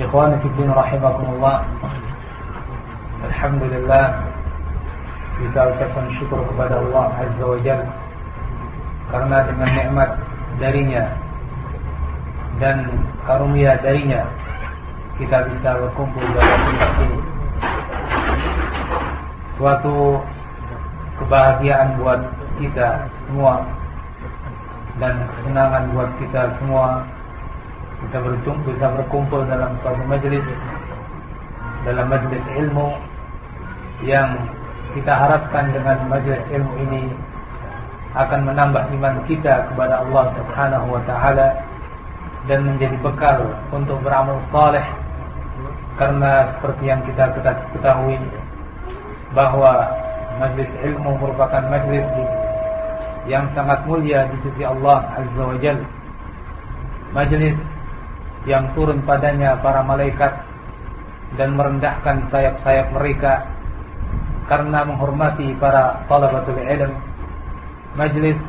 Ikhwan Fiddin Rahimakumullah. Alhamdulillah. Kita ucapkan syukur kepada Allah Azza wa Jal Karena dengan nikmat darinya Dan karunia darinya Kita bisa berkumpul dalam tempat ini. Suatu kebahagiaan buat kita semua Dan kesenangan buat kita semua bisa berjumpa, bisa berkumpul dalam suatu majelis dalam majelis ilmu yang kita harapkan dengan majelis ilmu ini akan menambah iman kita kepada Allah Subhanahu wa taala dan menjadi bekal untuk beramal saleh. Karena seperti yang kita ketahui bahwa majelis ilmu merupakan majelis yang sangat mulia di sisi Allah Azza wa Jalla yang turun padanya para malaikat dan merendahkan sayap-sayap mereka karena menghormati para talabatul ilm. Majlis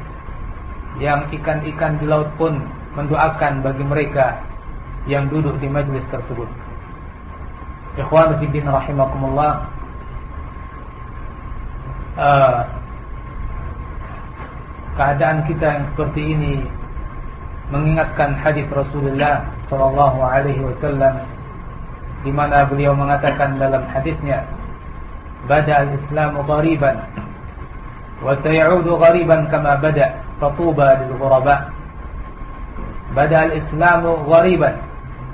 yang ikan-ikan di laut pun mendoakan bagi mereka yang duduk di majlis tersebut. Ikhwan fillah rahimakumullah uh, keadaan kita yang seperti ini mengingatkan hadis Rasulullah sallallahu alaihi wasallam di mana beliau mengatakan dalam hadisnya bada al-islamu ghariban wa sayaudu ghariban kama bada fatuba lil ghuraba. Bada al-islamu ghariban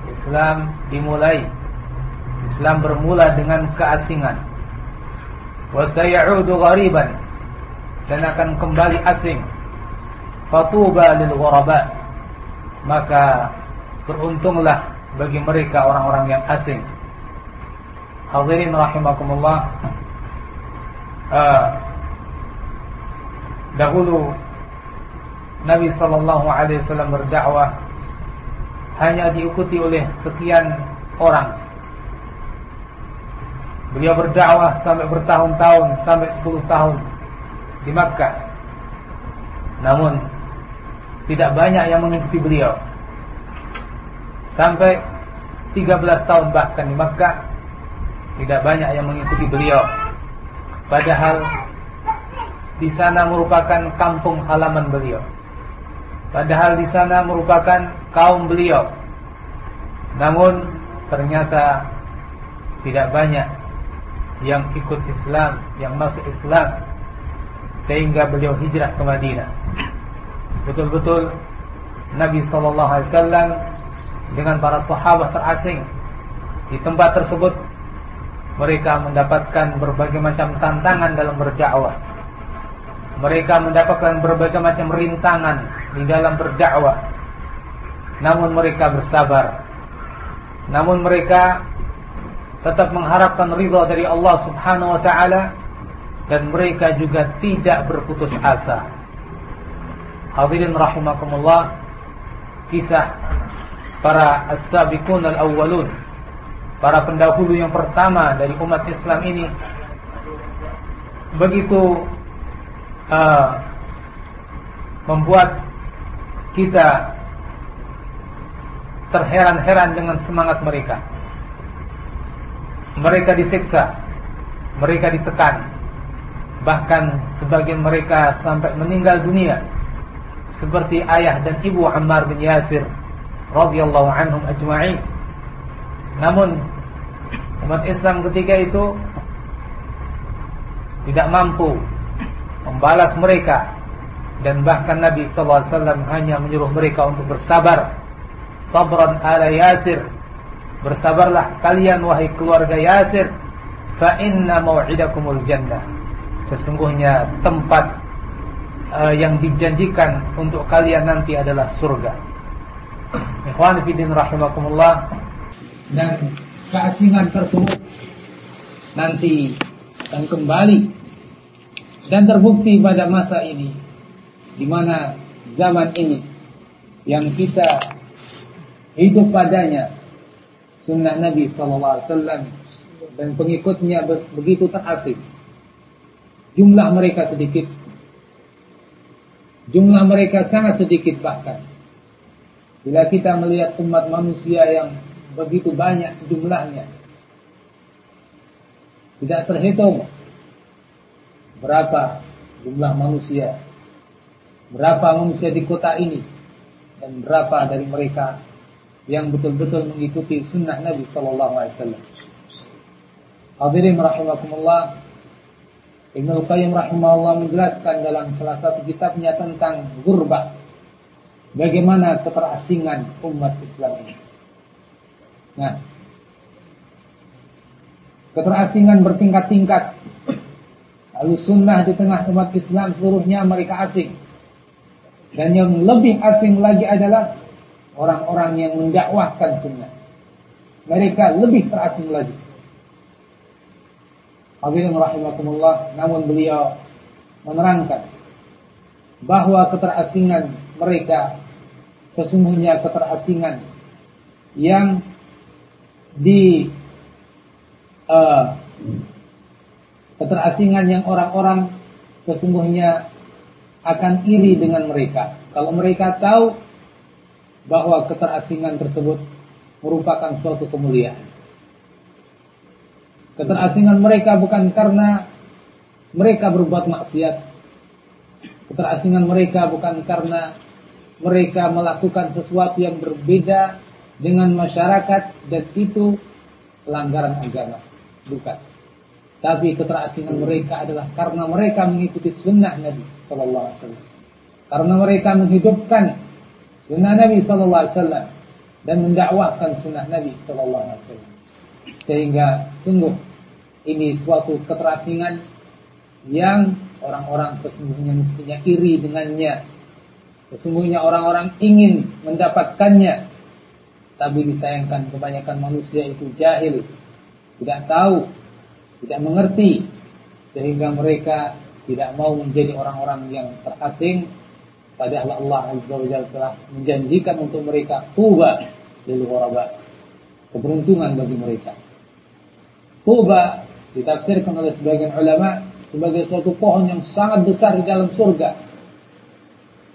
Islam dimulai Islam bermula dengan keasingan. Wa sayaudu ghariban dan akan kembali asing. Fatuba lil ghuraba maka beruntunglah bagi mereka orang-orang yang asing. Hadirin rahimakumullah. Uh, dahulu Nabi sallallahu alaihi wasallam berdakwah hanya diikuti oleh sekian orang. Beliau berdakwah sampai bertahun-tahun, sampai 10 tahun di Makkah. Namun tidak banyak yang mengikuti beliau. Sampai 13 tahun bahkan di Makkah tidak banyak yang mengikuti beliau. Padahal di sana merupakan kampung halaman beliau. Padahal di sana merupakan kaum beliau. Namun ternyata tidak banyak yang ikut Islam, yang masuk Islam sehingga beliau hijrah ke Madinah betul-betul Nabi sallallahu alaihi wasallam dengan para sahabat terasing di tempat tersebut mereka mendapatkan berbagai macam tantangan dalam berdakwah. Mereka mendapatkan berbagai macam rintangan di dalam berdakwah. Namun mereka bersabar. Namun mereka tetap mengharapkan ridha dari Allah Subhanahu wa taala dan mereka juga tidak berputus asa. Hadirin rahimakumullah kisah para as-sabiqun al-awwalun para pendahulu yang pertama dari umat Islam ini begitu uh, membuat kita terheran-heran dengan semangat mereka. Mereka disiksa, mereka ditekan, bahkan sebagian mereka sampai meninggal dunia, seperti ayah dan ibu Ammar bin Yasir radhiyallahu anhum ajma'in. Namun umat Islam ketika itu tidak mampu membalas mereka dan bahkan Nabi wasallam hanya menyuruh mereka untuk bersabar. Sabran ala Yasir. Bersabarlah kalian wahai keluarga Yasir fa inna mau'idakumul jannah. Sesungguhnya tempat uh, yang dijanjikan untuk kalian nanti adalah surga ikhwan fillah rahimakumullah dan keasingan tersebut nanti akan kembali dan terbukti pada masa ini di mana zaman ini yang kita hidup padanya sunnah Nabi wasallam dan pengikutnya begitu terasik. Jumlah mereka sedikit. Jumlah mereka sangat sedikit bahkan. Bila kita melihat umat manusia yang begitu banyak jumlahnya. Tidak terhitung berapa jumlah manusia. Berapa manusia di kota ini dan berapa dari mereka yang betul-betul mengikuti sunnah Nabi Sallallahu Alaihi Wasallam. Hadirin rahimakumullah, Ibnu Qayyim rahimahullah menjelaskan dalam salah satu kitabnya tentang gurba, bagaimana keterasingan umat Islam ini. Nah, keterasingan bertingkat-tingkat. Lalu sunnah di tengah umat Islam seluruhnya mereka asing. Dan yang lebih asing lagi adalah orang-orang yang mendakwahkan sunnah. Mereka lebih terasing lagi. Hadirin rahimakumullah, namun beliau menerangkan bahwa keterasingan mereka sesungguhnya keterasingan yang di uh, keterasingan yang orang-orang sesungguhnya akan iri dengan mereka. Kalau mereka tahu bahwa keterasingan tersebut merupakan suatu kemuliaan. Keterasingan mereka bukan karena mereka berbuat maksiat. Keterasingan mereka bukan karena mereka melakukan sesuatu yang berbeda dengan masyarakat dan itu pelanggaran agama. Bukan. Tapi keterasingan mereka adalah karena mereka mengikuti sunnah Nabi Sallallahu Alaihi Wasallam. Karena mereka menghidupkan sunnah Nabi Sallallahu Alaihi Wasallam dan mendakwahkan sunnah Nabi Sallallahu Alaihi Wasallam sehingga sungguh ini suatu keterasingan yang orang-orang sesungguhnya mestinya iri dengannya sesungguhnya orang-orang ingin mendapatkannya tapi disayangkan kebanyakan manusia itu jahil tidak tahu tidak mengerti sehingga mereka tidak mau menjadi orang-orang yang terasing Padahal Allah Azza wa Jalla telah menjanjikan untuk mereka tuba lil ghuraba. Keberuntungan bagi mereka. Tuba ditafsirkan oleh sebagian ulama sebagai suatu pohon yang sangat besar di dalam surga.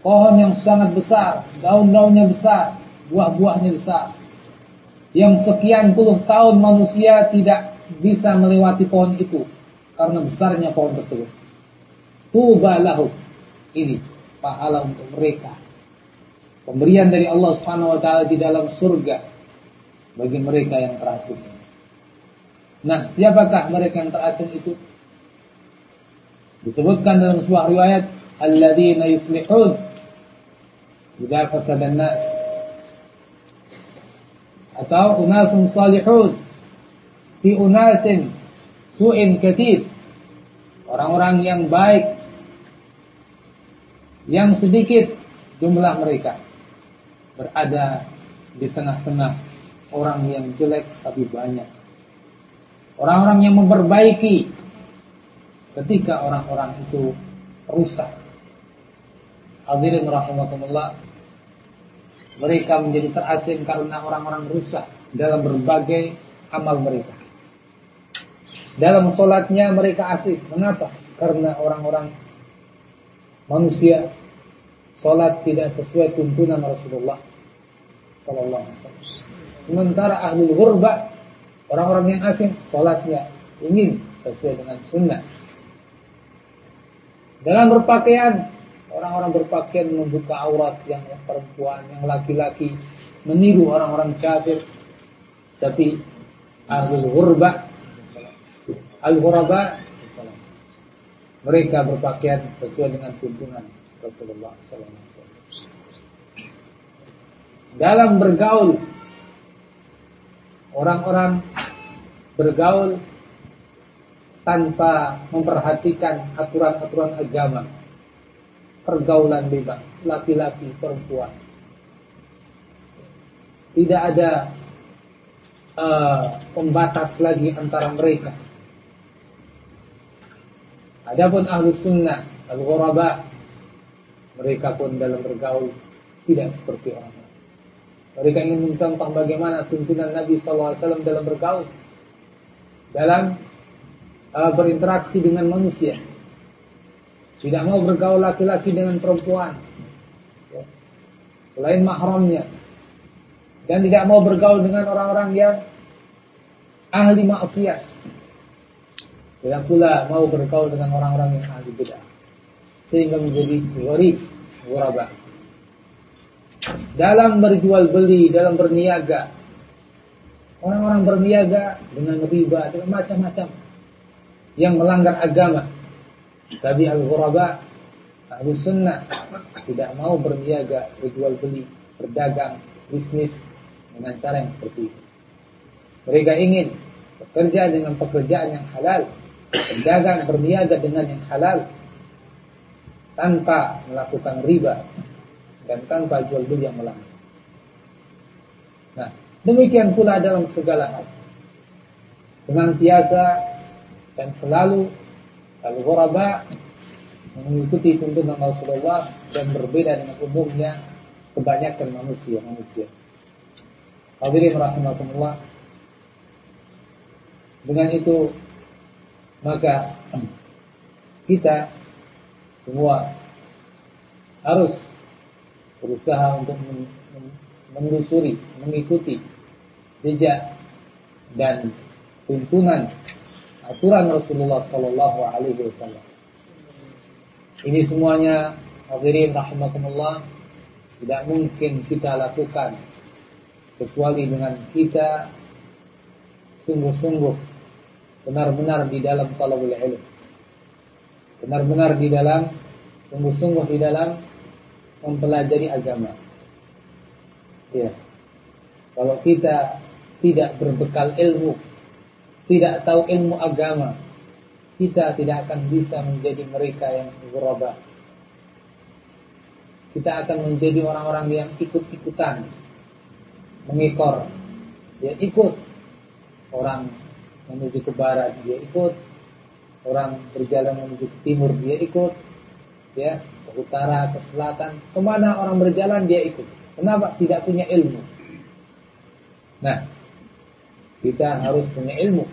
Pohon yang sangat besar, daun-daunnya besar, buah-buahnya besar. Yang sekian puluh tahun manusia tidak bisa melewati pohon itu karena besarnya pohon tersebut. Tuba. Ini pahala untuk mereka. Pemberian dari Allah Subhanahu wa taala di dalam surga bagi mereka yang terasing. Nah, siapakah mereka yang terasing itu? Disebutkan dalam sebuah riwayat, alladzina yuslihun idza fasada nas atau unasun salihun fi unasin su'in katir orang-orang yang baik yang sedikit jumlah mereka berada di tengah-tengah orang yang jelek tapi banyak. Orang-orang yang memperbaiki ketika orang-orang itu rusak. Hadirin rahimakumullah. Mereka menjadi terasing karena orang-orang rusak dalam berbagai amal mereka. Dalam sholatnya mereka asik. Mengapa? Karena orang-orang manusia sholat tidak sesuai tuntunan Rasulullah. Sementara ahli ghurba orang-orang yang asing sholatnya ingin sesuai dengan sunnah. Dalam berpakaian orang-orang berpakaian membuka aurat yang perempuan, yang laki-laki meniru orang-orang kafir. Tapi ahli ghurba al-ghuraba mereka berpakaian sesuai dengan tuntunan Rasulullah SAW. Dalam bergaul, orang-orang bergaul tanpa memperhatikan aturan-aturan agama. Pergaulan bebas, laki-laki, perempuan. Tidak ada uh, pembatas lagi antara mereka. Adapun ahlu sunnah, al-ghuraba, mereka pun dalam bergaul tidak seperti orang. Mereka ingin mencontoh bagaimana tuntunan Nabi SAW dalam bergaul, dalam uh, berinteraksi dengan manusia. Tidak mau bergaul laki-laki dengan perempuan. Ya. Selain mahramnya. Dan tidak mau bergaul dengan orang-orang yang ahli maksiat. Tidak pula mau bergaul dengan orang-orang yang ahli bid'ah. Sehingga menjadi gharib, ghuraba. Dalam berjual beli, dalam berniaga. Orang-orang berniaga dengan riba, dengan macam-macam yang melanggar agama. Tapi al-ghuraba ahli sunnah tidak mau berniaga, berjual beli, berdagang, bisnis dengan cara yang seperti itu. Mereka ingin bekerja dengan pekerjaan yang halal, berdagang, berniaga dengan yang halal, tanpa melakukan riba dan tanpa jual beli yang melanggar. Nah, demikian pula dalam segala hal. Senantiasa dan selalu al-ghuraba mengikuti tuntunan Rasulullah dan berbeda dengan umumnya kebanyakan manusia-manusia. Hadirin rahimakumullah. Dengan itu maka kita semua harus berusaha untuk menelusuri, mengikuti jejak dan tuntunan aturan Rasulullah Sallallahu Alaihi Wasallam. Ini semuanya hadirin rahimakumullah tidak mungkin kita lakukan kecuali dengan kita sungguh-sungguh benar-benar di dalam talabul ilm. Benar-benar di dalam sungguh-sungguh di dalam mempelajari agama. Ya. Kalau kita tidak berbekal ilmu tidak tahu ilmu agama, kita tidak akan bisa menjadi mereka yang ghuraba. Kita akan menjadi orang-orang yang ikut-ikutan, mengikor. Dia ikut orang menuju ke barat, dia ikut orang berjalan menuju ke timur, dia ikut ya ke utara, ke selatan, ke mana orang berjalan dia ikut. Kenapa? Tidak punya ilmu. Nah, kita harus punya ilmu.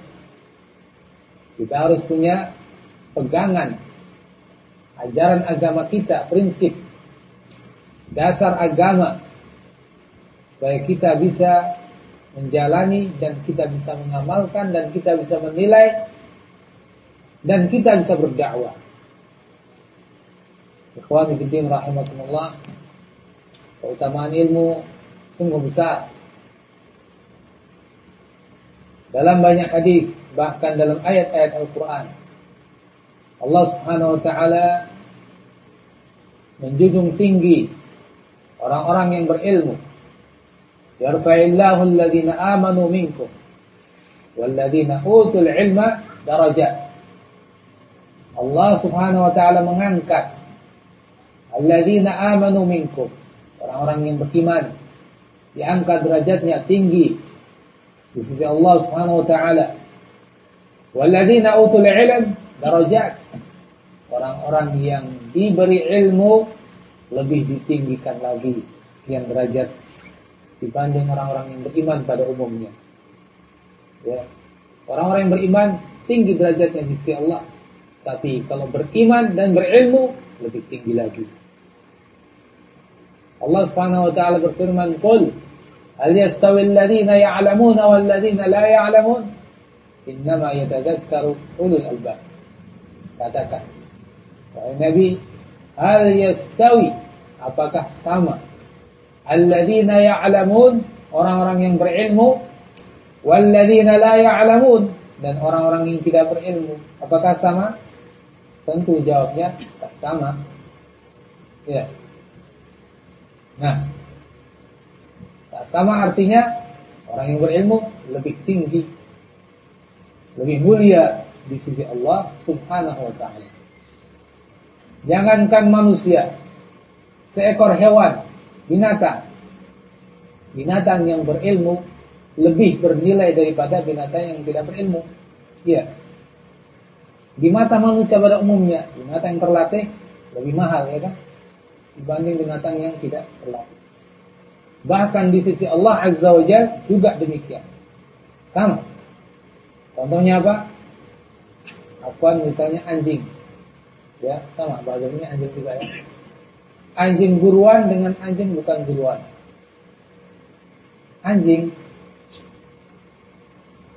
Kita harus punya pegangan ajaran agama kita, prinsip dasar agama supaya kita bisa menjalani dan kita bisa mengamalkan dan kita bisa menilai dan kita bisa berdakwah. Ikhwani fillah rahimakumullah. Keutamaan ilmu sungguh besar. Dalam banyak hadis, bahkan dalam ayat-ayat Al-Qur'an. Allah Subhanahu wa taala menjunjung tinggi orang-orang yang berilmu. Yarfa'illahu alladhina amanu minkum walladhina utul ilma darajat. Allah Subhanahu wa taala mengangkat alladzina amanu minkum, orang-orang yang beriman diangkat derajatnya tinggi di sisi Allah Subhanahu wa taala. Walladzina utul ilm darajat. Orang-orang yang diberi ilmu lebih ditinggikan lagi sekian derajat dibanding orang-orang yang beriman pada umumnya. Ya. Orang-orang yang beriman tinggi derajatnya di sisi Allah. Tapi kalau beriman dan berilmu lebih tinggi lagi. Allah Subhanahu wa taala berfirman, "Qul hal yastawi alladhina ya'lamuna wal ladzina la ya'lamun? Innama yatadzakkaru ulul albab." Katakan, wahai Nabi, hal yastawi apakah sama alladzina ya'lamun orang-orang yang berilmu wal ladzina la ya'lamun dan orang-orang yang tidak berilmu apakah sama Tentu jawabnya tak sama. Ya. Nah, sama artinya orang yang berilmu lebih tinggi, lebih mulia di sisi Allah Subhanahu wa taala. Jangankan manusia, seekor hewan, binatang. Binatang yang berilmu lebih bernilai daripada binatang yang tidak berilmu. Iya. Di mata manusia pada umumnya, binatang yang terlatih lebih mahal ya kan? Dibanding binatang yang tidak terlatih. Bahkan di sisi Allah Azza wa Jal juga demikian. Sama. Contohnya apa? Akuan misalnya anjing. Ya, sama bahasanya anjing juga ya. Anjing buruan dengan anjing bukan buruan. Anjing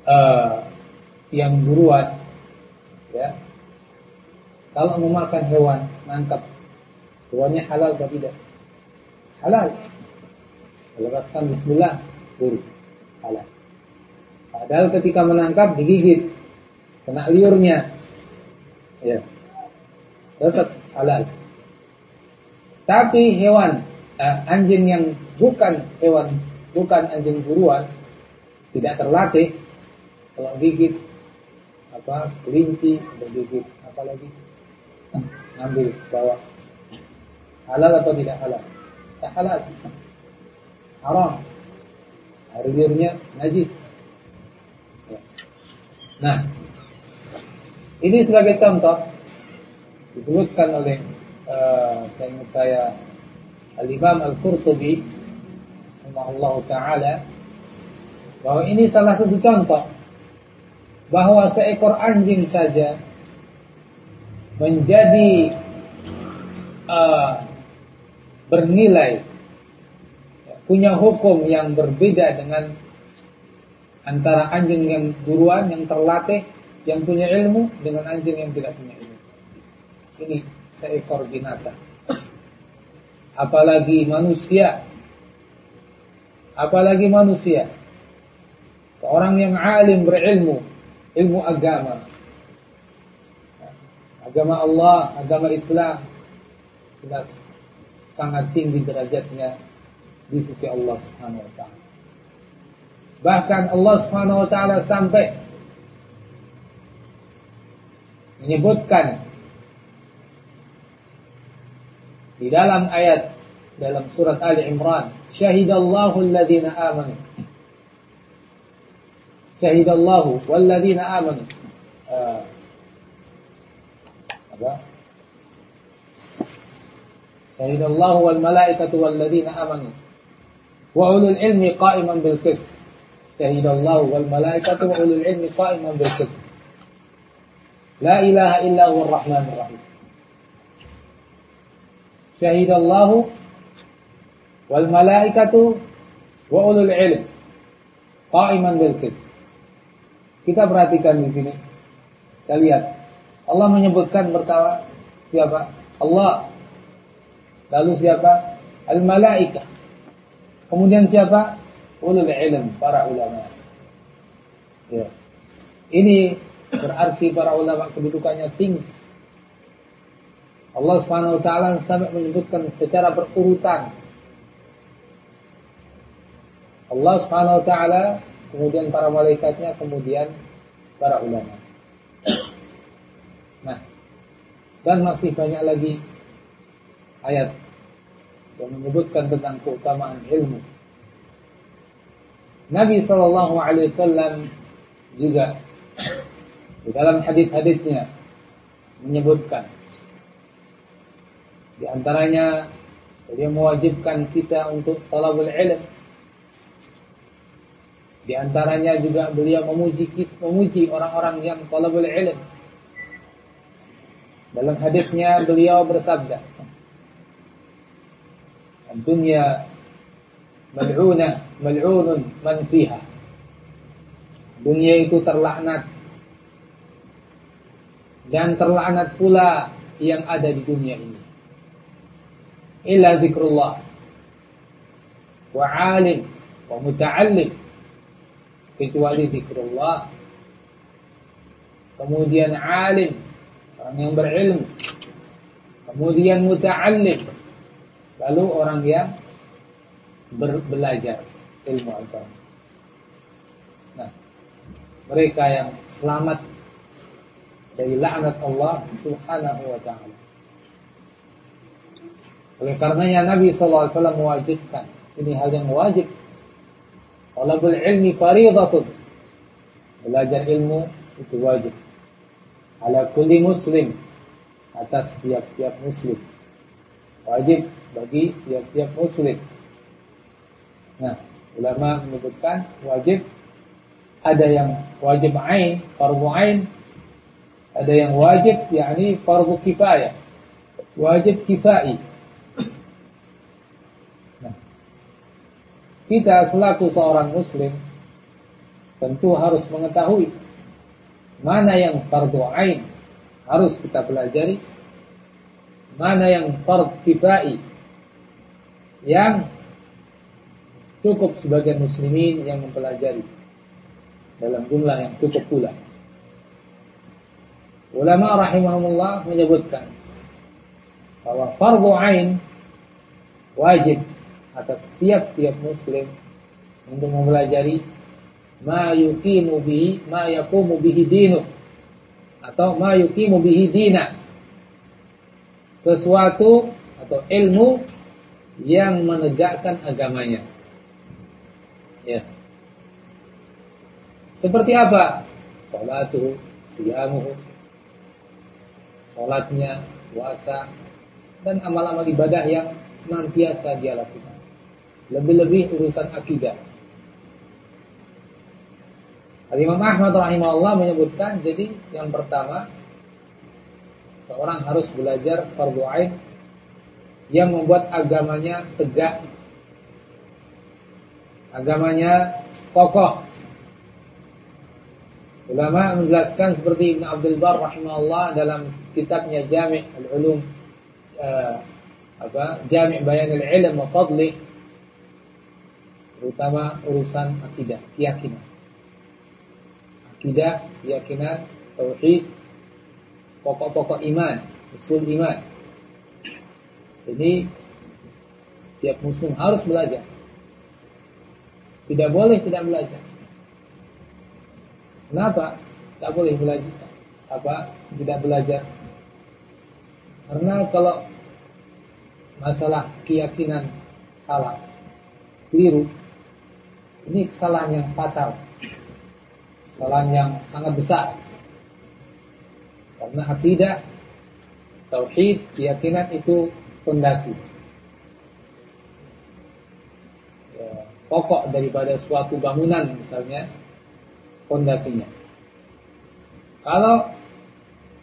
uh, yang buruan ya kalau memakan hewan nangkap hewannya halal atau tidak? Halal. Lepaskan bismillah buru halal. Padahal ketika menangkap digigit. Kena liurnya. Ya. Tetap halal. Tapi hewan eh, anjing yang bukan hewan bukan anjing buruan tidak terlatih. Kalau gigit apa kelinci bergigit apa lagi ngambil bawa halal atau tidak halal? Tak halal. Haram. Air liurnya najis. Nah ini sebagai contoh disebutkan oleh uh, saya ingat saya Al-Imam Al-Qurtubi Allah Ta'ala bahwa ini salah satu contoh bahwa seekor anjing saja menjadi uh, bernilai punya hukum yang berbeda dengan antara anjing yang buruan yang terlatih yang punya ilmu dengan anjing yang tidak punya ilmu. Ini seekor binatang. Apalagi manusia. Apalagi manusia. Seorang yang alim berilmu ilmu agama. Agama Allah, agama Islam. Jelas sangat tinggi derajatnya di sisi Allah Subhanahu wa taala. Bahkan Allah Subhanahu wa taala sampai menyebutkan di dalam ayat dalam surat Ali Imran, syahidallahu Ya'inallahu wal malaikatu wal ladina amanu. Wa ulul ilmi qa'iman bil qist. Syahidallahu wal malaikatu wa ulul ilmi qa'iman bil qist. La ilaha illa huwa rahman Kita perhatikan di sini. Kita lihat. Allah menyebutkan berkala siapa? Allah Lalu siapa? Al-malaika. Kemudian siapa? Ulul ilm, para ulama. Ya. Ini berarti para ulama kedudukannya tinggi. Allah Subhanahu wa taala sampai menyebutkan secara berurutan. Allah Subhanahu wa taala kemudian para malaikatnya, kemudian para ulama. Nah, dan masih banyak lagi ayat yang menyebutkan tentang keutamaan ilmu. Nabi Shallallahu Alaihi Wasallam juga di dalam hadis-hadisnya menyebutkan di antaranya dia mewajibkan kita untuk talabul ilm Di antaranya juga beliau memuji memuji orang-orang yang talabul ilm. Dalam hadisnya beliau bersabda, "Dunia mal'una mal'unun man fiha." Dunia itu terlaknat. Dan terlaknat pula yang ada di dunia ini. Illa zikrullah. Wa alim wa muta'allim. Kecuali zikrullah. Kemudian alim orang yang berilmu. Kemudian muta'allim lalu orang yang belajar ilmu agama nah mereka yang selamat dari laknat Allah Subhanahu wa taala oleh karenanya Nabi SAW mewajibkan ini hal yang wajib Talabul ilmi faridatun. Belajar ilmu itu wajib. Ala kulli muslim. Atas tiap-tiap muslim. Wajib bagi tiap-tiap muslim. Nah, ulama menyebutkan wajib ada yang wajib ain, fardu ain, ada yang wajib yakni fardu kifayah. Wajib kifai. Kita selaku seorang muslim tentu harus mengetahui mana yang fardu ain harus kita pelajari, mana yang fardu kifai yang cukup sebagai muslimin yang mempelajari. Dalam jumlah yang cukup pula. Ulama rahimahumullah menyebutkan bahwa fardu ain wajib atas tiap-tiap muslim untuk mempelajari ma yuqimu bihi ma yaqumu bihi dinu atau ma yuqimu bihi dina sesuatu atau ilmu yang menegakkan agamanya. Ya. Seperti apa? Salatu siyamuhu salatnya puasa dan amal-amal ibadah yang senantiasa dia lakukan. Lebih-lebih urusan akidah. Al-Imam Ahmad rahimahullah menyebutkan jadi yang pertama seorang harus belajar fardu ain yang membuat agamanya tegak agamanya kokoh Ulama menjelaskan seperti Ibn Abdul Bar rahimahullah dalam kitabnya Jami' al-Ulum uh, apa Jami' Bayan al-Ilm wa Fadli terutama urusan akidah, keyakinan. Akidah, keyakinan, tauhid, pokok-pokok iman, usul iman. Jadi tiap muslim harus belajar. Tidak boleh tidak belajar. Kenapa? Tak boleh belajar. Apa? Tidak belajar. Karena kalau masalah keyakinan salah, keliru, ini kesalahan yang fatal. Kesalahan yang sangat besar. Karena akidah, tauhid, keyakinan itu fondasi. Ya, pokok daripada suatu bangunan misalnya fondasinya. Kalau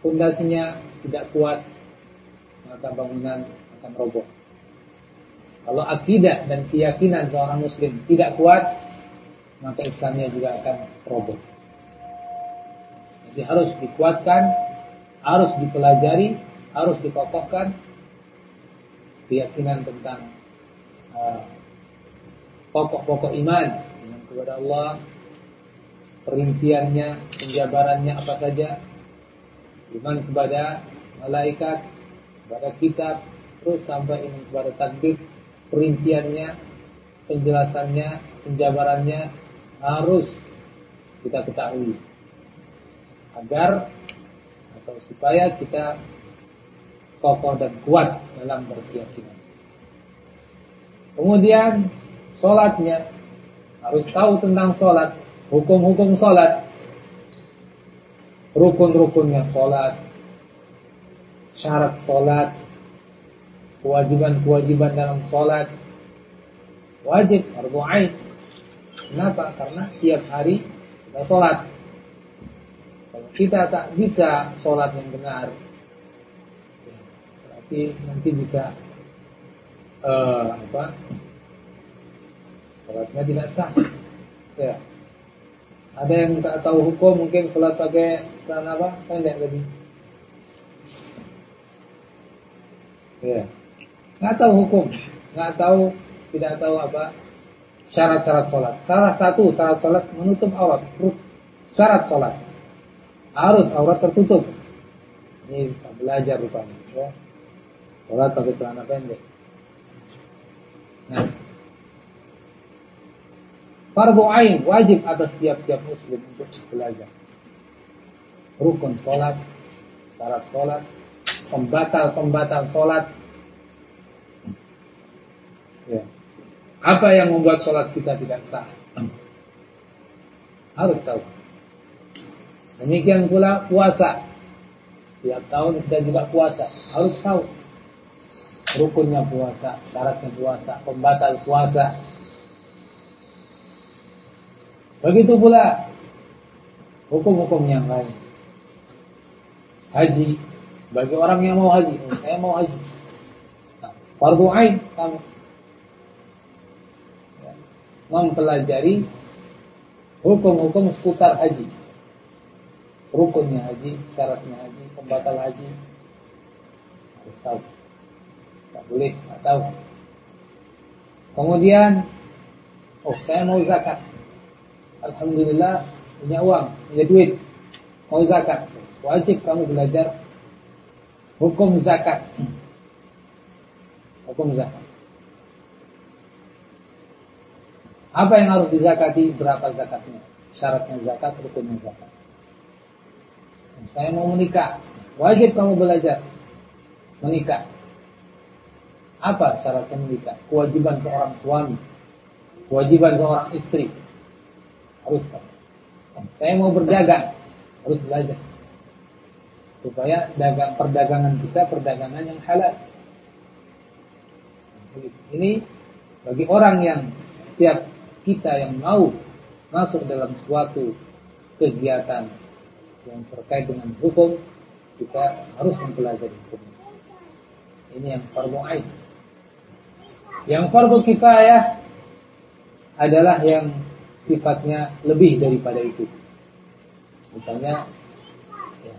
fondasinya tidak kuat, maka bangunan akan roboh. Kalau akidah dan keyakinan seorang muslim tidak kuat, maka Islamnya juga akan roboh. Jadi harus dikuatkan, harus dipelajari, harus dikokohkan keyakinan tentang uh, pokok-pokok uh, iman iman kepada Allah, perinciannya, penjabarannya apa saja, iman kepada malaikat, kepada kitab, terus sampai iman kepada takdir, perinciannya, penjelasannya, penjabarannya, harus kita ketahui agar atau supaya kita kokoh dan kuat dalam berkeyakinan. Kemudian sholatnya harus tahu tentang sholat, hukum-hukum sholat, rukun-rukunnya sholat, syarat sholat, kewajiban-kewajiban dalam sholat, wajib, harus Kenapa? Karena tiap hari kita sholat. Kita tak bisa sholat yang benar, berarti nanti bisa uh, apa? Sholatnya tidak sah. Ya. Ada yang tak tahu hukum mungkin sholat pakai sana apa? Pendek tadi. Ya. Nggak tahu hukum, nggak tahu, tidak tahu apa syarat-syarat sholat. Salah satu syarat sholat menutup aurat. Syarat sholat harus aurat tertutup. Ini belajar rupanya. Ya. Sholat pakai celana pendek. Nah, Fardu ain wajib atas tiap-tiap muslim untuk belajar. Rukun sholat, syarat sholat, pembatal-pembatal sholat. Ya. Apa yang membuat sholat kita tidak sah? Harus tahu. Demikian pula puasa. Setiap tahun kita juga puasa. Harus tahu. Rukunnya puasa, syaratnya puasa, pembatal puasa, Begitu pula hukum-hukum yang lain. Haji bagi orang yang mau haji, oh, saya mau haji. Fardu ain kamu ya, mempelajari hukum-hukum seputar haji. Rukunnya haji, syaratnya haji, pembatal haji harus tahu. Tak boleh, tak tahu. Kemudian, oh saya mau zakat. Alhamdulillah punya uang, punya duit, mau zakat. Wajib kamu belajar hukum zakat. Hukum zakat. Apa yang harus dizakati? Berapa zakatnya? Syaratnya zakat, rukunnya zakat. Saya mau menikah, wajib kamu belajar menikah. Apa syaratnya menikah? Kewajiban seorang suami, kewajiban seorang istri, harus tahu. Saya mau berdagang, harus belajar. Supaya dagang perdagangan kita perdagangan yang halal. Ini bagi orang yang setiap kita yang mau masuk dalam suatu kegiatan yang terkait dengan hukum, kita harus mempelajari hukum. Ini yang fardu ain. Yang fardu kifayah adalah yang sifatnya lebih daripada itu. Misalnya ya,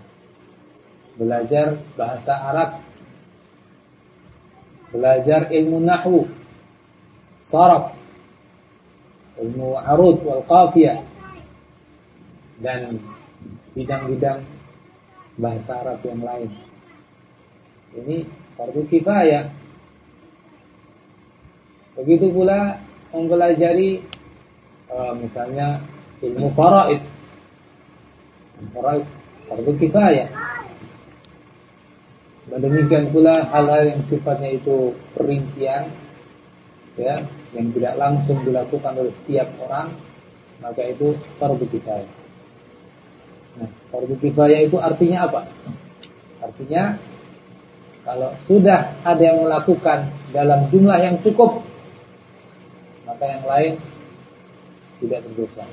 belajar bahasa Arab, belajar ilmu nahwu, saraf, ilmu arud wal qafiyah dan bidang-bidang bahasa Arab yang lain. Ini fardu kifayah. Begitu pula mempelajari uh, misalnya ilmu faraid. Faraid fardu kifayah. Dan demikian pula hal-hal yang sifatnya itu perincian ya, yang tidak langsung dilakukan oleh setiap orang, maka itu fardu kifayah. Fardu kifayah itu artinya apa? Artinya kalau sudah ada yang melakukan dalam jumlah yang cukup, maka yang lain tidak berdosa.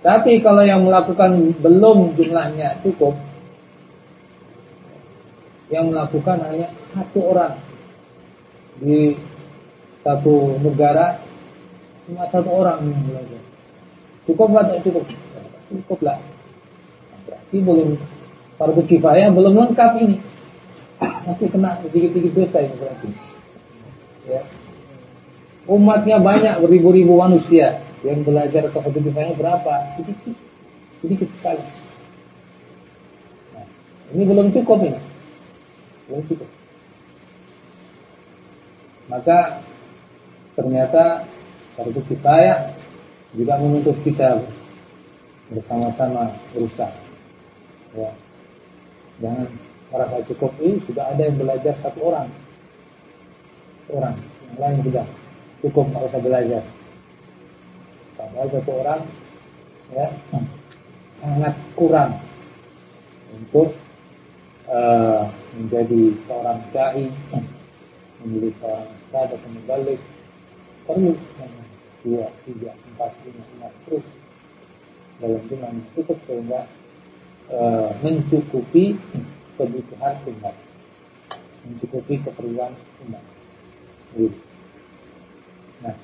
Tapi kalau yang melakukan belum jumlahnya cukup, yang melakukan hanya satu orang di satu negara cuma satu orang yang belajar. Cukup atau cukup? Cukup lah. Berarti belum fardu kifayah belum lengkap ini. Masih kena sedikit-sedikit dosa ini berarti. Ya. Umatnya banyak beribu-ribu manusia yang belajar kehidupannya berapa? Sedikit, sedikit sekali. Nah, ini belum cukup ini, belum cukup. Maka ternyata fardu kifayah juga menuntut kita bersama-sama berusaha. Ya. Jangan merasa cukup ini sudah ada yang belajar satu orang, orang yang lain sudah cukup nggak usah belajar. Padahal satu orang ya sangat kurang untuk uh, menjadi seorang dai, menjadi seorang ustaz atau membalik perlu dua, tiga, empat, lima, enam terus dalam jumlah yang cukup sehingga e, mencukupi kebutuhan umat, mencukupi keperluan umat. Gitu. Nah,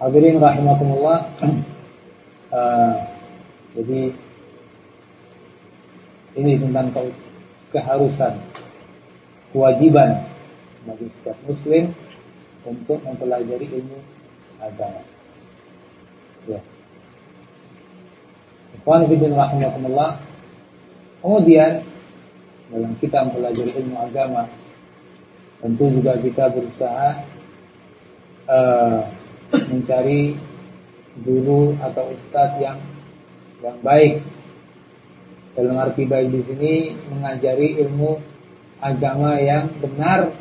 hadirin rahimakumullah, uh, jadi ini tentang keharusan, kewajiban bagi setiap muslim untuk mempelajari ilmu agama. Ya. Ikhwan fillah rahimakumullah. Kemudian dalam kita mempelajari ilmu agama tentu juga kita berusaha uh, mencari guru atau ustadz yang yang baik dalam arti baik di sini mengajari ilmu agama yang benar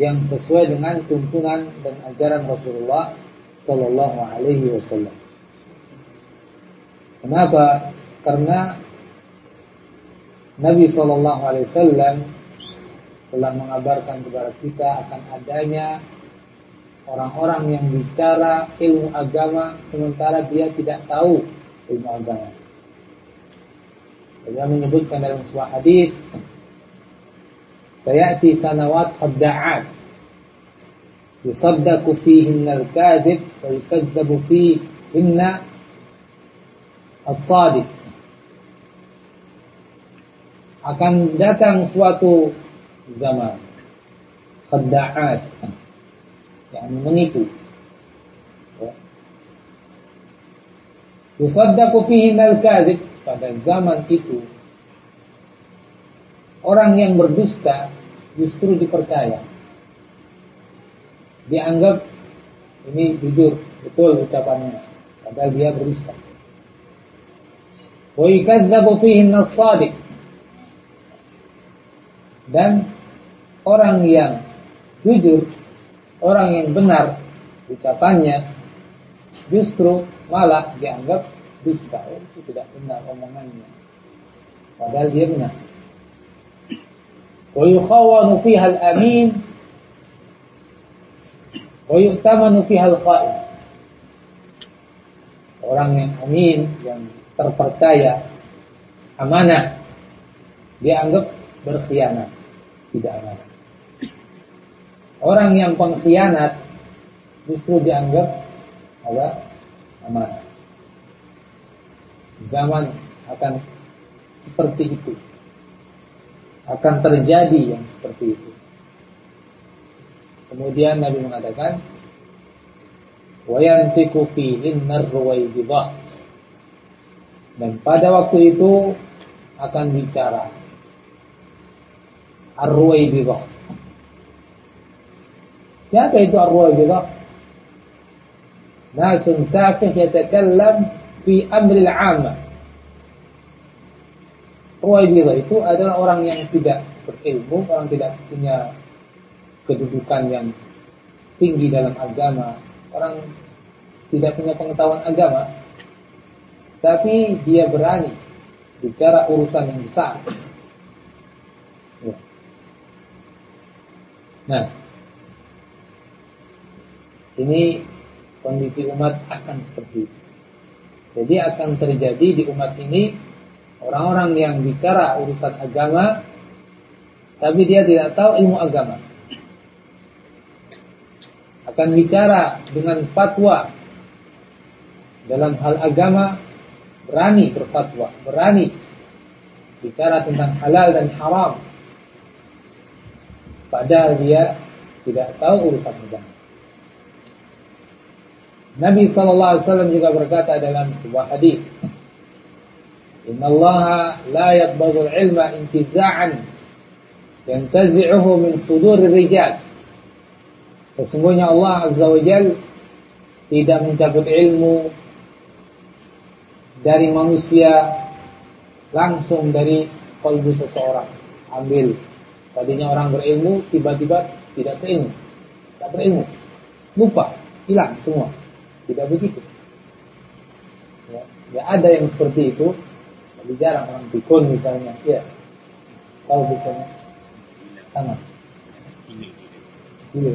yang sesuai dengan tuntunan dan ajaran Rasulullah Shallallahu Alaihi Wasallam. Kenapa? Karena Nabi Shallallahu Alaihi Wasallam telah mengabarkan kepada kita akan adanya orang-orang yang bicara ilmu agama sementara dia tidak tahu ilmu agama. Dia menyebutkan dalam sebuah hadis, sayati sanawat khadda'at yusaddaqu fihinna al-kadhib wa yukazzabu fihinna as-sadiq. Akan datang suatu zaman. Khadda'at yang menipu. Ya. yusaddaqu fihi al-kadhib pada zaman itu orang yang berdusta justru dipercaya. Dianggap ini jujur betul ucapannya. Padahal dia berdusta yukadzabu fihi as-sadiq dan orang yang jujur, orang yang benar ucapannya justru malah dianggap dusta. Oh, itu tidak benar omongannya. Padahal dia benar. Fiha al-amin wa yu'tamanu fiha al-qa'im. Orang yang amin, yang terpercaya, amanah, dianggap berkhianat, tidak amanah. Orang yang pengkhianat justru dianggap apa? amanah. Zaman akan seperti itu. Akan terjadi yang seperti itu. Kemudian Nabi mengatakan, "Wayantiku fihin narwaibidah." Dan pada waktu itu akan bicara Ar-Ruwaibidah. Siapa itu Ar-Ruwaibidah? Nasun tafih yatakallam fi amril amma. Ruwaibidah itu adalah orang yang tidak berilmu, orang tidak punya kedudukan yang tinggi dalam agama, orang tidak punya pengetahuan agama, tapi dia berani bicara urusan yang besar. Nah, ini kondisi umat akan seperti itu. Jadi akan terjadi di umat ini orang-orang yang bicara urusan agama, tapi dia tidak tahu ilmu agama. Akan bicara dengan fatwa dalam hal agama, berani berfatwa, berani bicara tentang halal dan haram, Padahal dia tidak tahu urusan agama. Nabi sallallahu alaihi wasallam juga berkata dalam sebuah hadis, "Inna Allah la yaqbalu al-ilma intiza'an yantazi'uhu min sudur rijal." Sesungguhnya Allah Azza wa tidak mencabut ilmu dari manusia langsung dari kalbu seseorang. Ambil Tadinya orang berilmu, tiba-tiba tidak berilmu. Tidak berilmu. Lupa, hilang semua. Tidak begitu. Ya, ya ada yang seperti itu. Tapi jarang orang pikun misalnya. Ya. Tahu bikunnya? Sama. Iya.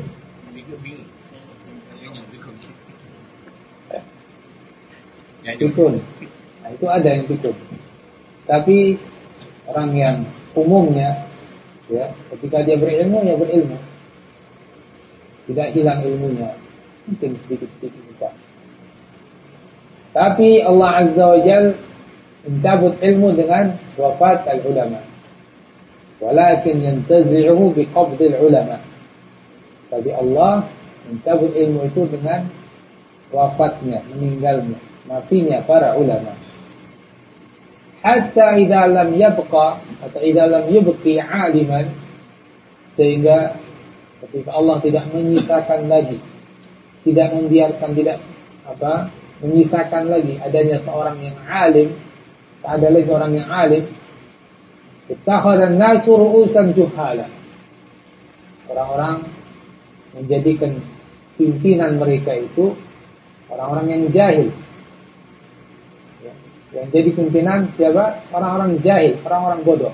Ya, juga. pikun. Nah, itu ada yang pikun. Tapi orang yang umumnya ya, ketika dia berilmu ya berilmu. Tidak hilang ilmunya. Mungkin sedikit-sedikit juga. Tapi Allah Azza wa Jal mencabut ilmu dengan wafat al-ulama. Walakin yantazi'uhu biqabdil ulama. Tapi Allah mencabut ilmu itu dengan wafatnya, meninggalnya, matinya para ulama. Hatta idza lam yabqa atau idza lam yubqi 'aliman sehingga ketika Allah tidak menyisakan lagi tidak membiarkan tidak apa menyisakan lagi adanya seorang yang alim tak ada lagi orang yang alim Ittakhadhan nasu ru'usan juhala. Orang-orang menjadikan pimpinan mereka itu orang-orang yang jahil. Ya. Yang jadi pimpinan siapa? Orang-orang jahil, orang-orang bodoh.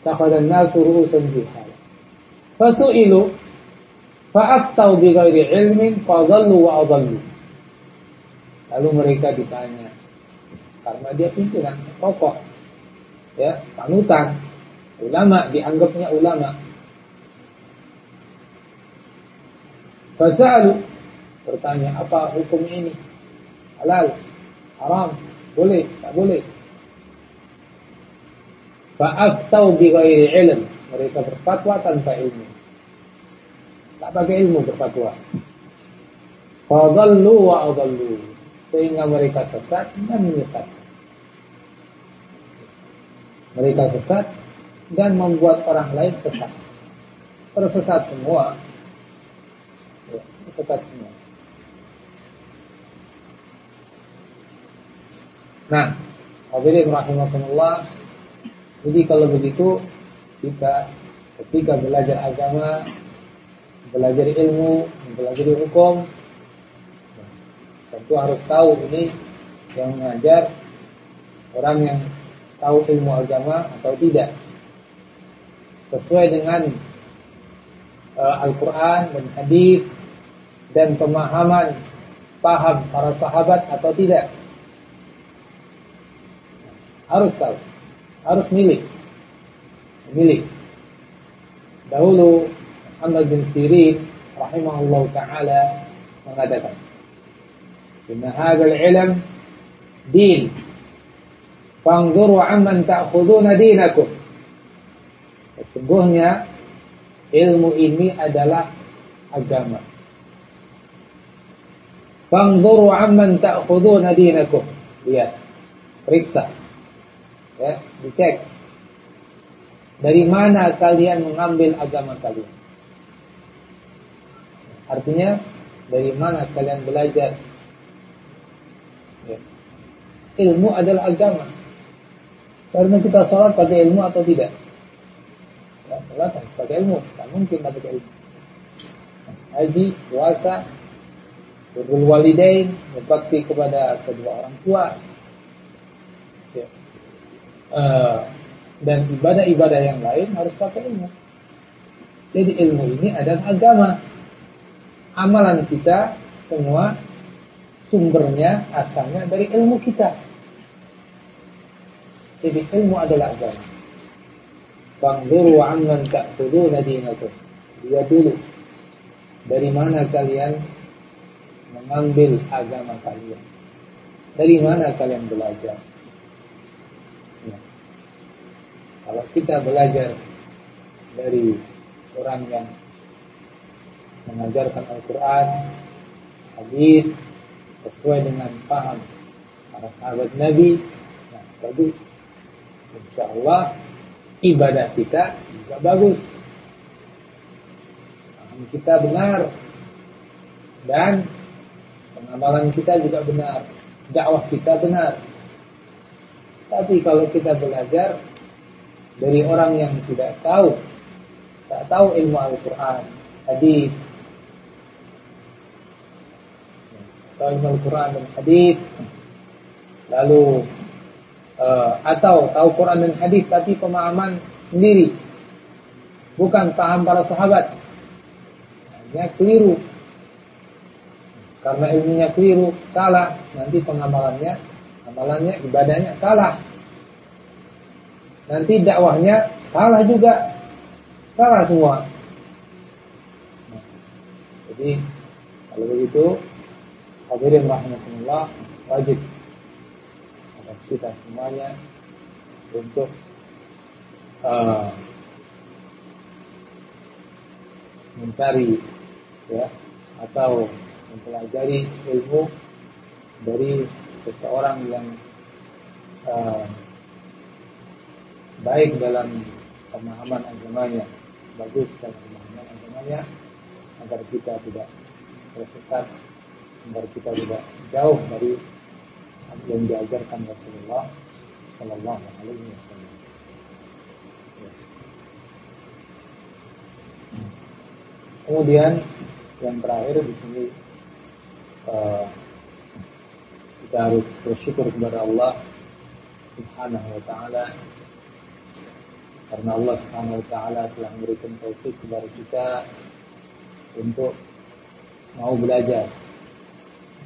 Ittakhadhan nasu ru'usan. Fasu'ilu fa'aftau bi ghairi ilmin fadallu wa adallu. Lalu mereka ditanya, karena dia pimpinan tokoh ya panutan ulama dianggapnya ulama Fasalu bertanya apa hukum ini halal haram boleh tak boleh Fa'aftau bi ghairi ilm mereka berfatwa tanpa ilmu tak pakai ilmu berfatwa Fadallu wa sehingga mereka sesat dan menyesatkan mereka sesat dan membuat orang lain sesat. Tersesat semua. Ya, sesat semua. Nah, hadirin rahimakumullah. Jadi kalau begitu kita ketika belajar agama, belajar ilmu, belajar hukum, tentu harus tahu ini yang mengajar orang yang tahu ilmu agama atau tidak sesuai dengan uh, Al-Quran dan hadis dan pemahaman paham para sahabat atau tidak harus tahu harus milik milik dahulu Muhammad bin Sirin rahimahullah taala mengatakan inna hadzal ilm din Fanzuru amman ta'khuduna dinakum. Sesungguhnya ilmu ini adalah agama. Fanzuru amman ta'khuduna dinakum. Lihat. Periksa. Ya, dicek. Dari mana kalian mengambil agama kalian? Artinya dari mana kalian belajar? Ya. Ilmu adalah agama. Karena kita sholat pakai ilmu atau tidak? Ya, sholat pakai ilmu. Tak mungkin tak pakai ilmu. Haji, puasa, berul walidain, berbakti kepada kedua orang tua. Uh, dan ibadah-ibadah yang lain harus pakai ilmu. Jadi ilmu ini adalah agama. Amalan kita semua sumbernya asalnya dari ilmu kita. Jadi ilmu adalah agama. Fangduru amman ta'khuduna dinakum. Dia dulu. Dari mana kalian mengambil agama kalian? Dari mana kalian belajar? Ya. Kalau kita belajar dari orang yang mengajarkan Al-Quran, hadis sesuai dengan paham para sahabat Nabi, nah, bagus insya Allah ibadah kita juga bagus. kita benar dan pengamalan kita juga benar, dakwah kita benar. Tapi kalau kita belajar dari orang yang tidak tahu, tak tahu ilmu Al-Quran, hadis, tahu ilmu Al-Quran dan hadis, lalu uh, atau tahu Quran dan hadis tapi pemahaman sendiri. Bukan paham para sahabat. Hanya keliru. Karena ilmunya keliru, salah, nanti pengamalannya, amalannya, ibadahnya salah. Nanti dakwahnya salah juga, salah semua. Jadi kalau begitu, hadirin rahmatullah wajib atas kita semuanya untuk uh, mencari ya atau mempelajari ilmu dari seseorang yang uh, baik dalam pemahaman agamanya, bagus dalam pemahaman agamanya, agar kita tidak tersesat, agar kita tidak jauh dari yang diajarkan Rasulullah Sallallahu Alaihi Wasallam. Kemudian yang terakhir di sini uh, kita harus bersyukur kepada Allah Subhanahu wa taala karena Allah Subhanahu wa taala telah memberikan taufik kepada kita untuk mau belajar.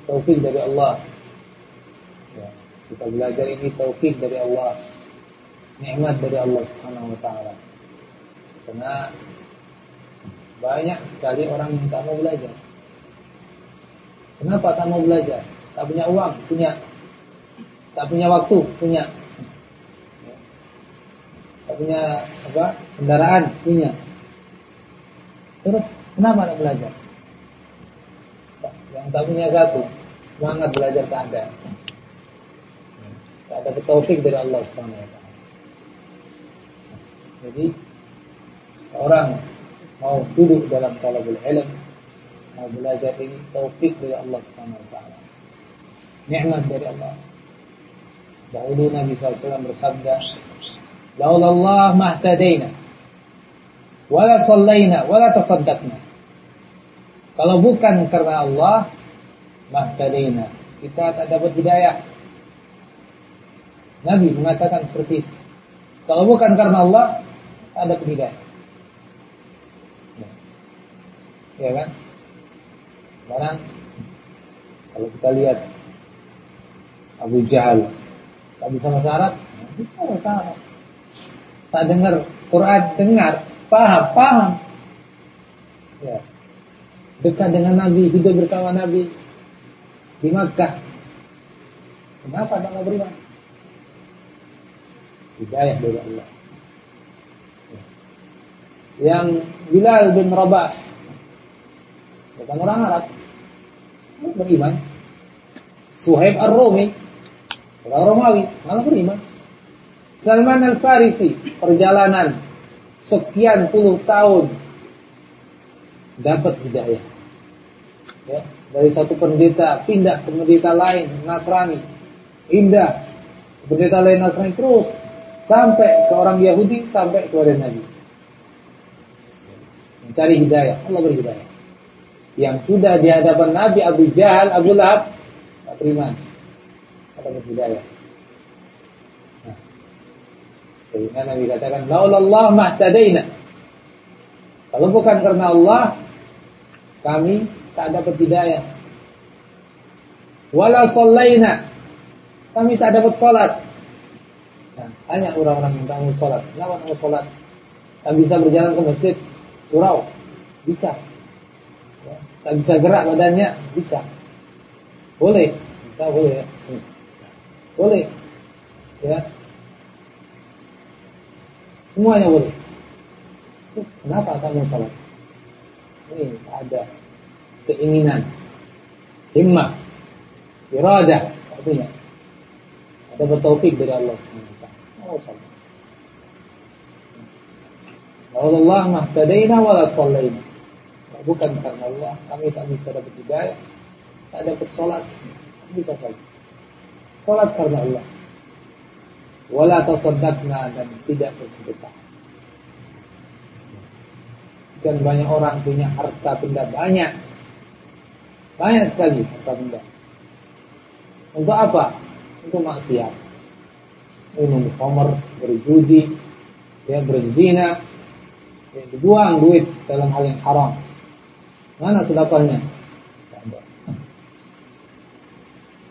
Taufik dari Allah. Ya, kita belajar ini taufik dari Allah. Nikmat dari Allah Subhanahu wa taala. Karena banyak sekali orang yang tak mau belajar. Kenapa tak mau belajar? Tak punya uang, punya. Tak punya waktu, punya. Punya apa? Kendaraan, punya. Terus kenapa tak belajar? Yang tak punya satu, semangat belajar tak ada. Tak ada taufik dari Allah SWT. Jadi orang mau duduk dalam talabul ilm, mau belajar ini taufik dari Allah Subhanahu wa taala. Nikmat dari Allah. Dahulu Nabi SAW bersabda, "Laula Allah mahtadaina wala sallaina wala tasaddaqna." Kalau bukan karena Allah, mahtadaina, kita tak dapat hidayah. Nabi mengatakan seperti itu. Kalau bukan karena Allah, tak ada hidayah. Ya kan? Sekarang kalau kita lihat Abu Jahal tak bisa Arab, bisa Arab. Tak dengar Quran, dengar, paham, paham. Ya. Dekat dengan Nabi, hidup bersama Nabi di Makkah. Kenapa tak mau beriman? Hidayah dari Allah. Ya. Yang Bilal bin Rabah bukan orang Arab beriman Suhaib Ar-Rumi orang Romawi malah beriman Salman Al-Farisi perjalanan sekian puluh tahun dapat hidayah. Ya, dari satu pendeta pindah ke pendeta lain Nasrani. Indah pendeta lain Nasrani terus. Sampai ke orang Yahudi sampai ke orang Nabi. Mencari hidayah. Allah beri hidayah. Yang sudah di hadapan Nabi Abu Jahal, Abu Lahab, tak beriman. Kata hidayah. Sehingga Nabi katakan, Laulallah mahtadaina. Kalau bukan karena Allah, kami tak dapat hidayah. Wala sallaina. Kami tak dapat salat. Nah, tanya orang-orang yang tak mau salat. Kenapa tak mau salat? Tak bisa berjalan ke masjid, surau. Bisa. Tak bisa gerak badannya, bisa. Boleh, bisa boleh ya. Boleh. Ya. Semuanya boleh. Kenapa kamu salat? Ini ada keinginan, himmah, iradah, artinya ada bertaufik dari Allah SWT. Oh, salat. Allah mahtadaina wala sallaina bukan karena Allah kami tak bisa dapat hidayah tak dapat sholat bisa saja sholat karena Allah wala tasaddaqna dan tidak bersedekah. Dan banyak orang punya harta benda banyak. Banyak sekali harta benda. Untuk apa? Untuk maksiat. Minum khamr berjudi ya berzina. Ya, dibuang duit dalam hal yang haram. Mana sedekahnya?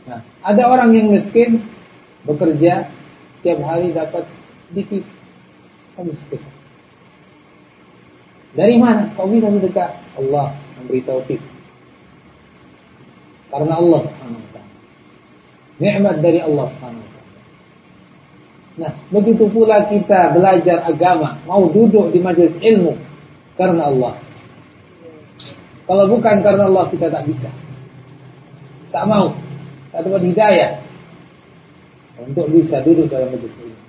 Nah, ada orang yang miskin bekerja setiap hari dapat sedikit, kamu sedekah. Dari mana? Kau bisa sedekah? Allah memberi taufik. Karena Allah Subhanahu wa taala. Nikmat dari Allah Subhanahu wa. Nah, begitu pula kita belajar agama, mau duduk di majelis ilmu karena Allah. Kalau bukan karena Allah kita tak bisa. Tak mau. Tak dapat hidayah untuk bisa duduk dalam majelis ilmu.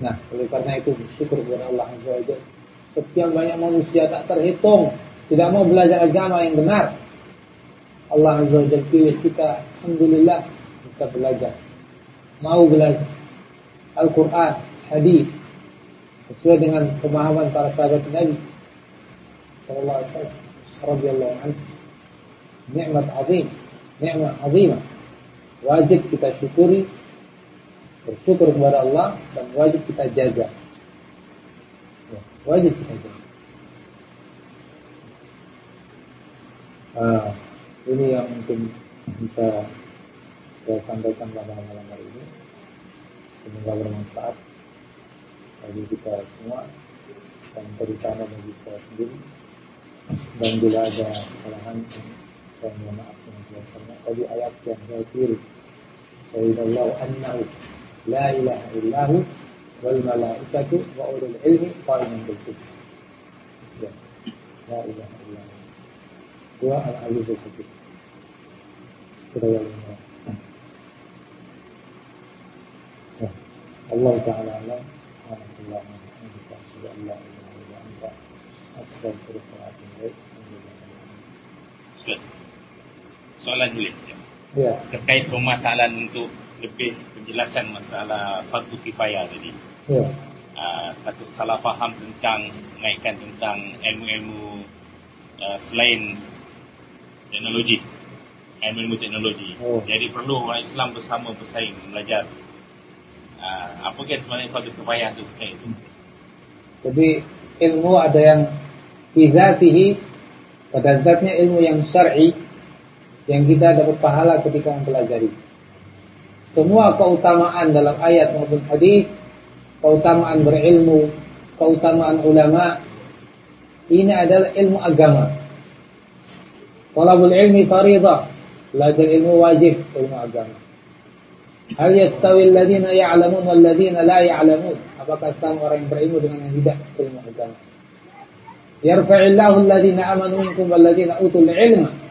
Nah, oleh karena itu bersyukur kepada Allah Azza wa Jalla. Sekian banyak manusia tak terhitung tidak mau belajar agama yang benar. Allah Azza wa Jalla pilih kita, alhamdulillah bisa belajar. Mau belajar Al-Qur'an, hadis sesuai dengan pemahaman para sahabat Nabi sallallahu alaihi wasallam anhu. Nikmat azim, nikmat azimah. Wajib kita syukuri bersyukur kepada Allah dan wajib kita jaga. Ya, wajib kita jaga. Uh, ini yang mungkin bisa saya sampaikan pada malam hari ini. Semoga bermanfaat bagi kita semua dan terutama bagi saya sendiri. Dan bila ada kesalahan, saya mohon maaf karena tadi ayat yang saya kiri. Sayyidallahu annahu la ilaha illahu wal malaikatu wa ulul ilmi qaiman bil qist. Ya. La ilaha illahu. Wa al-azizul hakim. Kita yang Allah Ta'ala alam Subhanallah Alhamdulillah Asyadu an la ilaha illa anta soalan boleh? Ya. Terkait permasalahan untuk lebih penjelasan masalah fardu kifayah tadi. Ya. Uh, takut salah faham tentang naikkan tentang ilmu-ilmu uh, selain teknologi. Ilmu-ilmu teknologi. Oh. Jadi perlu orang Islam bersama bersaing belajar. Uh, apa kan sebenarnya fardu kifayah tu terkait itu? Jadi ilmu ada yang fizatihi pada zatnya ilmu yang syar'i yang kita dapat pahala ketika mempelajari. Semua keutamaan dalam ayat maupun hadis, keutamaan berilmu, keutamaan ulama, ini adalah ilmu agama. Talabul ilmi faridah, belajar ilmu wajib ilmu agama. Hal yastawi alladhina ya'lamun wal ladhina la ya'lamun? Apakah sama orang yang berilmu dengan yang tidak ilmu agama? Yarfa'illahu alladhina amanu minkum wal ladhina utul ilma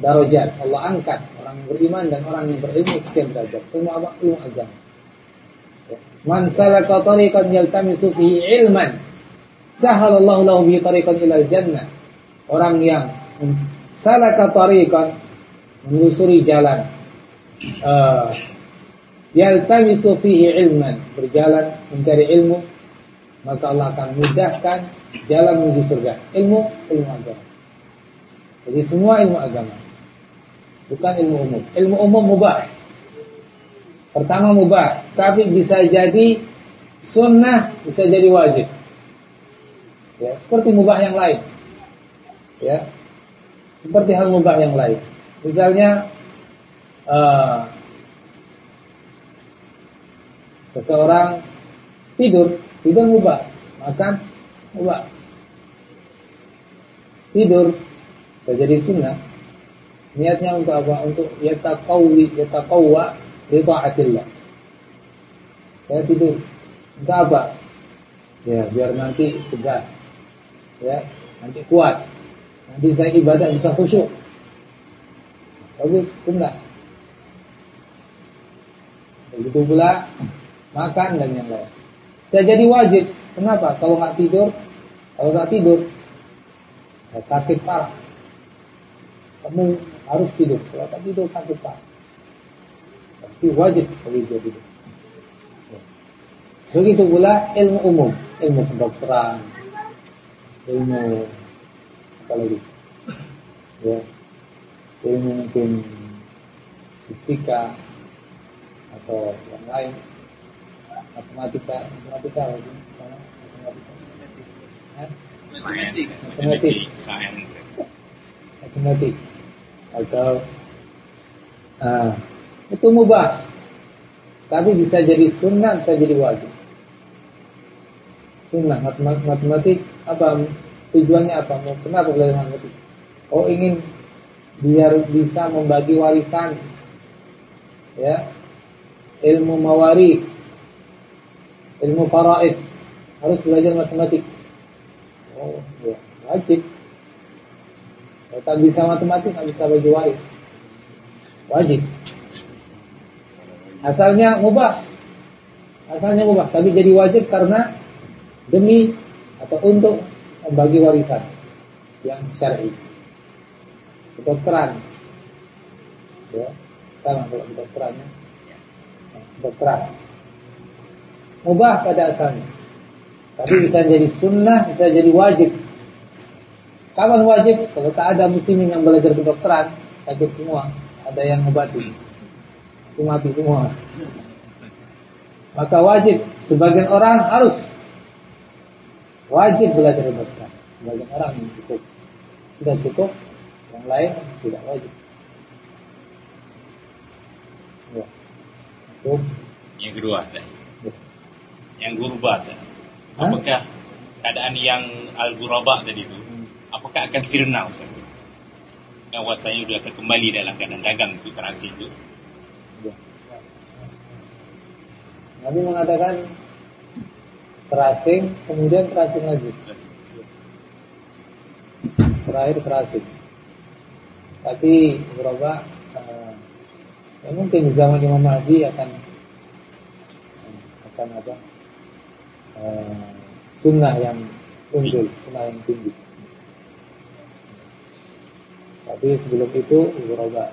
darajat. Allah angkat orang yang beriman dan orang yang berilmu sekian derajat. Ilmu apa? Ilmu agama. Man salaka tariqan yaltamisu fihi ilman sahalallahu lahu bihi tariqan ila jannah. Orang yang salaka tariqan menelusuri jalan uh, yaltamisu fihi ilman berjalan mencari ilmu maka Allah akan mudahkan jalan menuju surga ilmu ilmu agama jadi semua ilmu agama. Bukan ilmu umum. Ilmu umum mubah. Pertama mubah. Tapi bisa jadi sunnah bisa jadi wajib. Ya seperti mubah yang lain. Ya. Seperti hal mubah yang lain. Misalnya uh, seseorang tidur, tidur mubah, makan mubah. Tidur bisa jadi sunnah. Niatnya untuk apa? Untuk yataqawi, yataqawwa li taatillah. Saya tidur. Untuk apa? Ya, biar nanti segar. Ya, nanti kuat. Nanti saya ibadah bisa khusyuk. Bagus, sunnah. Begitu pula makan dan yang lain. Saya jadi wajib. Kenapa? Kalau nggak tidur, kalau nggak tidur, saya sakit parah. Kamu harus tidur. Kalau nggak tidur sakit parah. Tapi wajib bagi dia tidur. Begitu pula ilmu umum, ilmu kedokteran, ilmu apa lagi? Ya, ilmu mungkin fisika atau yang lain matematika matematika sih matematika Matematik. matematik atau Nah, itu mubah. Tapi bisa jadi sunnah, bisa jadi wajib. Sunnah, matematik apa tujuannya apa? Mau kenapa belajar matematik? Oh ingin biar bisa membagi warisan, ya, ilmu mawari, ilmu faraid, harus belajar matematik. Oh, ya, wajib. Kalau tak bisa matematik, nggak bisa bagi waris. Wajib. Asalnya mubah. Asalnya mubah, tapi jadi wajib karena demi atau untuk membagi warisan yang syar'i. Kedokteran. Ya, sama kalau kedokterannya. Nah, kedokteran. Mubah pada asalnya. Tapi bisa jadi sunnah, bisa jadi wajib. Kapan wajib? Kalau tak ada muslimin yang belajar kedokteran, sakit semua, ada yang ngobati itu mati semua. Maka wajib sebagian orang harus wajib belajar dokter. Sebagian orang yang cukup sudah cukup, yang lain tidak wajib. Ya. Itu. Yang kedua. Ya. yang gurba, Ustaz. Hah? Apakah keadaan yang al-guraba tadi itu, apakah akan sirna, Ustaz? Yang wasanya sudah terkembali dalam keadaan dagang itu terasi itu. Ya. Nabi mengatakan terasing, kemudian terasing lagi. Terakhir terasing. Tapi beberapa eh, ya mungkin di zaman Imam Mahdi akan akan apa eh, sunnah yang muncul, sunnah yang tinggi. Tapi sebelum itu beberapa